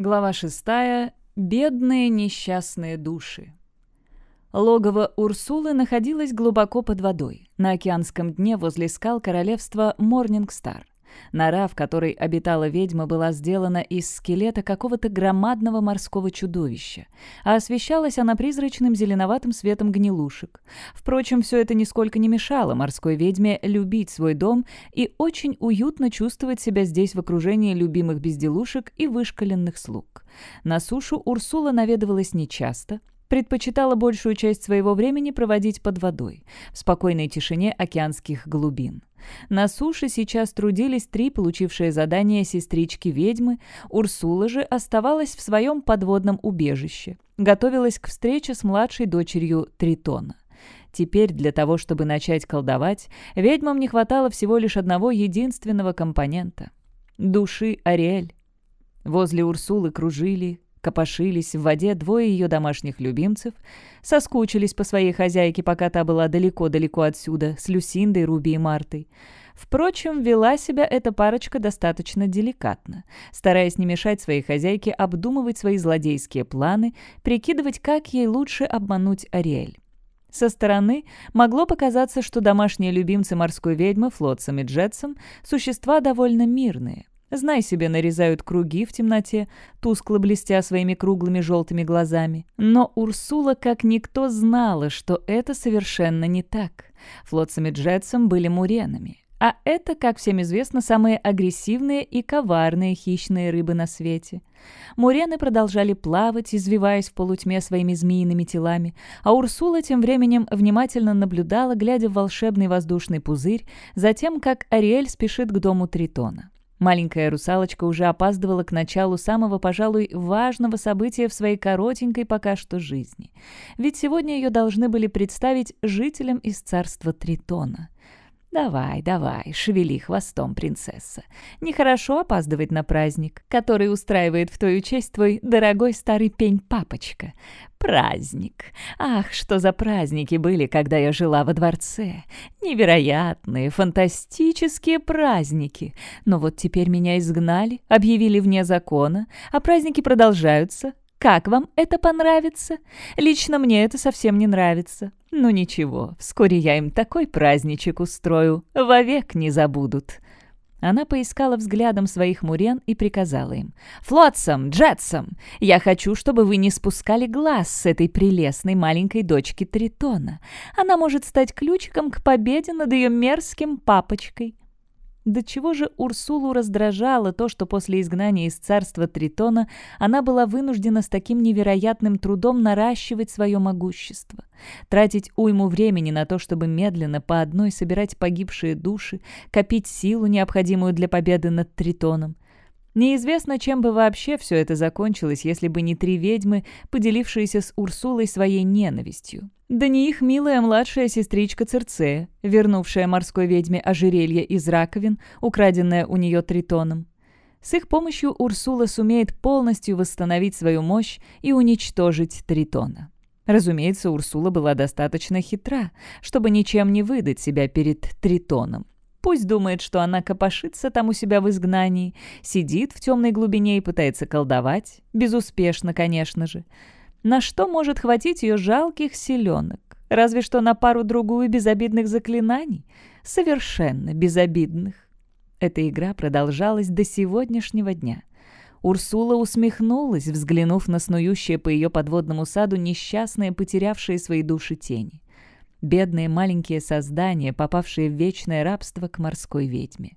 Глава шестая. Бедные несчастные души. Логово Урсулы находилось глубоко под водой, на океанском дне возле скал королевства Морнингстар. Нора, в которой обитала ведьма, была сделана из скелета какого-то громадного морского чудовища, а освещалась она призрачным зеленоватым светом гнилушек. Впрочем, все это нисколько не мешало морской ведьме любить свой дом и очень уютно чувствовать себя здесь в окружении любимых безделушек и вышкаленных слуг. На сушу Урсула наведывалась нечасто, предпочитала большую часть своего времени проводить под водой, в спокойной тишине океанских глубин. На суше сейчас трудились три получившие задание сестрички-ведьмы, Урсула же оставалась в своем подводном убежище, готовилась к встрече с младшей дочерью Тритона. Теперь для того, чтобы начать колдовать, ведьмам не хватало всего лишь одного единственного компонента — души Ариэль. Возле Урсулы кружили, Копошились в воде двое ее домашних любимцев, соскучились по своей хозяйке, пока та была далеко-далеко отсюда, с Люсиндой, Руби и Мартой. Впрочем, вела себя эта парочка достаточно деликатно, стараясь не мешать своей хозяйке обдумывать свои злодейские планы, прикидывать, как ей лучше обмануть Ариэль. Со стороны могло показаться, что домашние любимцы морской ведьмы Флотсом и Джетсом – существа довольно мирные. Знай себе, нарезают круги в темноте, тускло блестя своими круглыми желтыми глазами. Но Урсула как никто знала, что это совершенно не так. Флотсом Джетсом были муренами. А это, как всем известно, самые агрессивные и коварные хищные рыбы на свете. Мурены продолжали плавать, извиваясь в полутьме своими змеиными телами, а Урсула тем временем внимательно наблюдала, глядя в волшебный воздушный пузырь, за тем, как Ариэль спешит к дому Тритона. Маленькая русалочка уже опаздывала к началу самого, пожалуй, важного события в своей коротенькой пока что жизни. Ведь сегодня ее должны были представить жителям из царства Тритона. «Давай, давай, шевели хвостом, принцесса. Нехорошо опаздывать на праздник, который устраивает в твою честь твой дорогой старый пень-папочка. Праздник. Ах, что за праздники были, когда я жила во дворце. Невероятные, фантастические праздники. Но вот теперь меня изгнали, объявили вне закона, а праздники продолжаются, как вам это понравится? Лично мне это совсем не нравится. Ну ничего, вскоре я им такой праздничек устрою, вовек не забудут». Она поискала взглядом своих мурен и приказала им. «Флотсом, Джетсом, я хочу, чтобы вы не спускали глаз с этой прелестной маленькой дочки Тритона. Она может стать ключиком к победе над ее мерзким папочкой. До чего же Урсулу раздражало то, что после изгнания из царства Тритона она была вынуждена с таким невероятным трудом наращивать свое могущество, тратить уйму времени на то, чтобы медленно по одной собирать погибшие души, копить силу, необходимую для победы над Тритоном. Неизвестно, чем бы вообще все это закончилось, если бы не три ведьмы, поделившиеся с Урсулой своей ненавистью. Да не их милая младшая сестричка Церцея, вернувшая морской ведьме ожерелье из раковин, украденное у нее тритоном. С их помощью Урсула сумеет полностью восстановить свою мощь и уничтожить тритона. Разумеется, Урсула была достаточно хитра, чтобы ничем не выдать себя перед тритоном. Пусть думает, что она копошится там у себя в изгнании, сидит в темной глубине и пытается колдовать, безуспешно, конечно же. На что может хватить ее жалких селенок? Разве что на пару-другую безобидных заклинаний? Совершенно безобидных. Эта игра продолжалась до сегодняшнего дня. Урсула усмехнулась, взглянув на снующие по ее подводному саду несчастные, потерявшие свои души тени. Бедные маленькие создания, попавшие в вечное рабство к морской ведьме.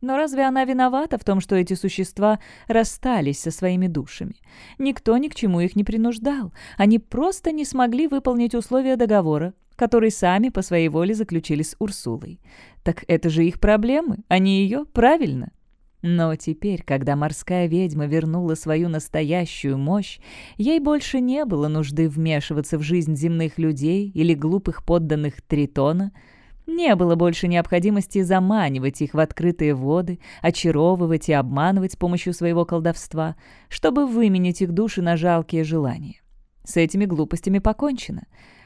Но разве она виновата в том, что эти существа расстались со своими душами? Никто ни к чему их не принуждал. Они просто не смогли выполнить условия договора, который сами по своей воле заключили с Урсулой. Так это же их проблемы, а не ее, правильно? Но теперь, когда морская ведьма вернула свою настоящую мощь, ей больше не было нужды вмешиваться в жизнь земных людей или глупых подданных Тритона — не было больше необходимости заманивать их в открытые воды, очаровывать и обманывать с помощью своего колдовства, чтобы выменить их души на жалкие желания. С этими глупостями покончено.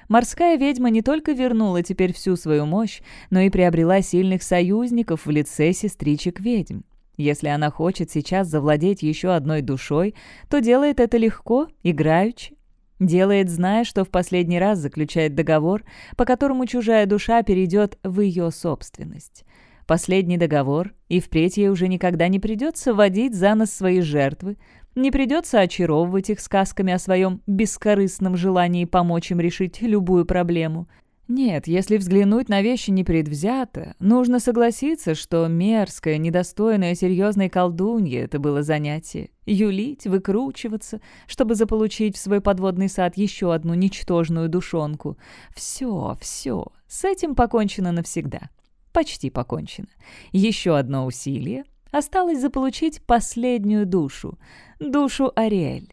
Морская ведьма не только вернула теперь всю свою мощь, но и приобрела сильных союзников в лице сестричек ведьм. Если она хочет сейчас завладеть еще одной душой, то делает это легко, играючи. Делает, зная, что в последний раз заключает договор, по которому чужая душа перейдет в ее собственность. Последний договор, и впредь ей уже никогда не придется водить за нос свои жертвы, не придется очаровывать их сказками о своем бескорыстном желании помочь им решить любую проблему. Нет, если взглянуть на вещи непредвзято, нужно согласиться, что мерзкое, недостойное серьезной колдуньи это было занятие. Юлить, выкручиваться, чтобы заполучить в свой подводный сад еще одну ничтожную душонку. Все, все, с этим покончено навсегда. Почти покончено. Еще одно усилие. Осталось заполучить последнюю душу. Душу Ариэль.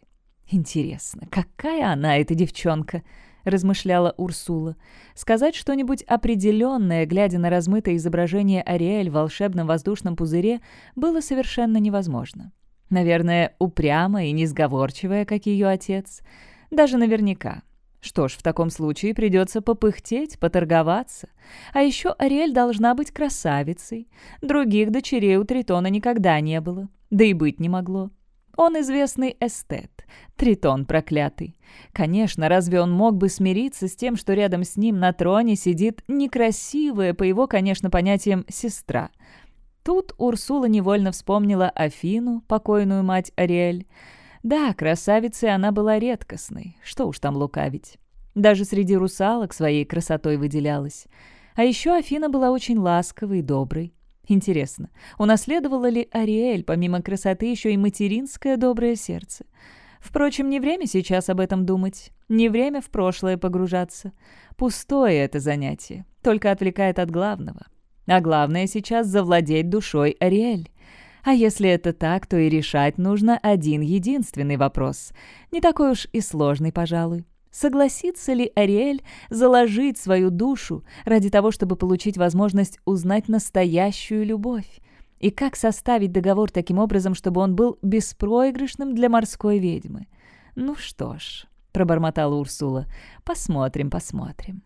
Интересно, какая она, эта девчонка? — размышляла Урсула. Сказать что-нибудь определенное, глядя на размытое изображение Ариэль в волшебном воздушном пузыре, было совершенно невозможно. Наверное, упрямая и несговорчивая, как ее отец. Даже наверняка. Что ж, в таком случае придется попыхтеть, поторговаться. А еще Ариэль должна быть красавицей. Других дочерей у Тритона никогда не было. Да и быть не могло. Он известный эстет, тритон проклятый. Конечно, разве он мог бы смириться с тем, что рядом с ним на троне сидит некрасивая, по его, конечно, понятиям, сестра? Тут Урсула невольно вспомнила Афину, покойную мать Ариэль. Да, красавицей она была редкостной, что уж там лукавить. Даже среди русалок своей красотой выделялась. А еще Афина была очень ласковой и доброй. Интересно, унаследовала ли Ариэль, помимо красоты, еще и материнское доброе сердце? Впрочем, не время сейчас об этом думать, не время в прошлое погружаться. Пустое это занятие, только отвлекает от главного. А главное сейчас завладеть душой Ариэль. А если это так, то и решать нужно один единственный вопрос. Не такой уж и сложный, пожалуй. Согласится ли Ариэль заложить свою душу ради того, чтобы получить возможность узнать настоящую любовь? И как составить договор таким образом, чтобы он был беспроигрышным для морской ведьмы? «Ну что ж», — пробормотала Урсула, — «посмотрим, посмотрим».